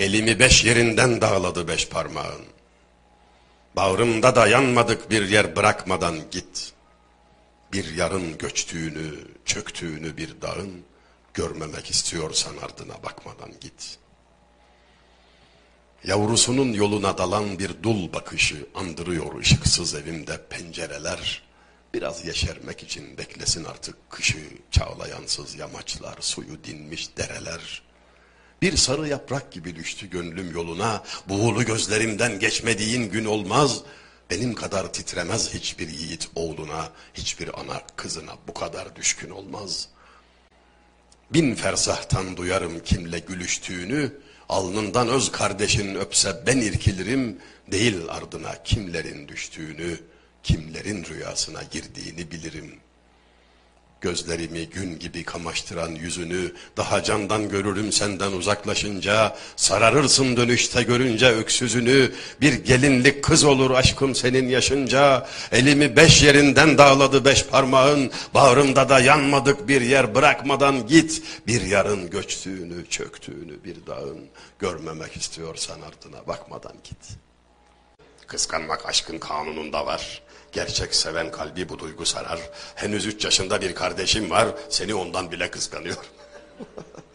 Elimi beş yerinden dağladı beş parmağın. Bağrımda da yanmadık bir yer bırakmadan git. Bir yarın göçtüğünü, çöktüğünü bir dağın, görmemek istiyorsan ardına bakmadan git. Yavrusunun yoluna dalan bir dul bakışı andırıyor ışıksız evimde pencereler. Biraz yeşermek için beklesin artık kışı, çağlayansız yamaçlar, suyu dinmiş dereler. Bir sarı yaprak gibi düştü gönlüm yoluna, buğulu gözlerimden geçmediğin gün olmaz. Benim kadar titremez hiçbir yiğit oğluna, hiçbir ana kızına bu kadar düşkün olmaz. Bin fersahtan duyarım kimle gülüştüğünü, alnından öz kardeşin öpse ben irkilirim, değil ardına kimlerin düştüğünü, kimlerin rüyasına girdiğini bilirim.'' Gözlerimi gün gibi kamaştıran yüzünü daha candan görürüm senden uzaklaşınca. Sararırsın dönüşte görünce öksüzünü. Bir gelinlik kız olur aşkım senin yaşınca. Elimi beş yerinden dağladı beş parmağın. Bağrımda da yanmadık bir yer bırakmadan git. Bir yarın göçtüğünü çöktüğünü bir dağın. Görmemek istiyorsan ardına bakmadan git. Kıskanmak aşkın kanununda var. Gerçek seven kalbi bu duygu sarar. Henüz üç yaşında bir kardeşim var. Seni ondan bile kıskanıyor.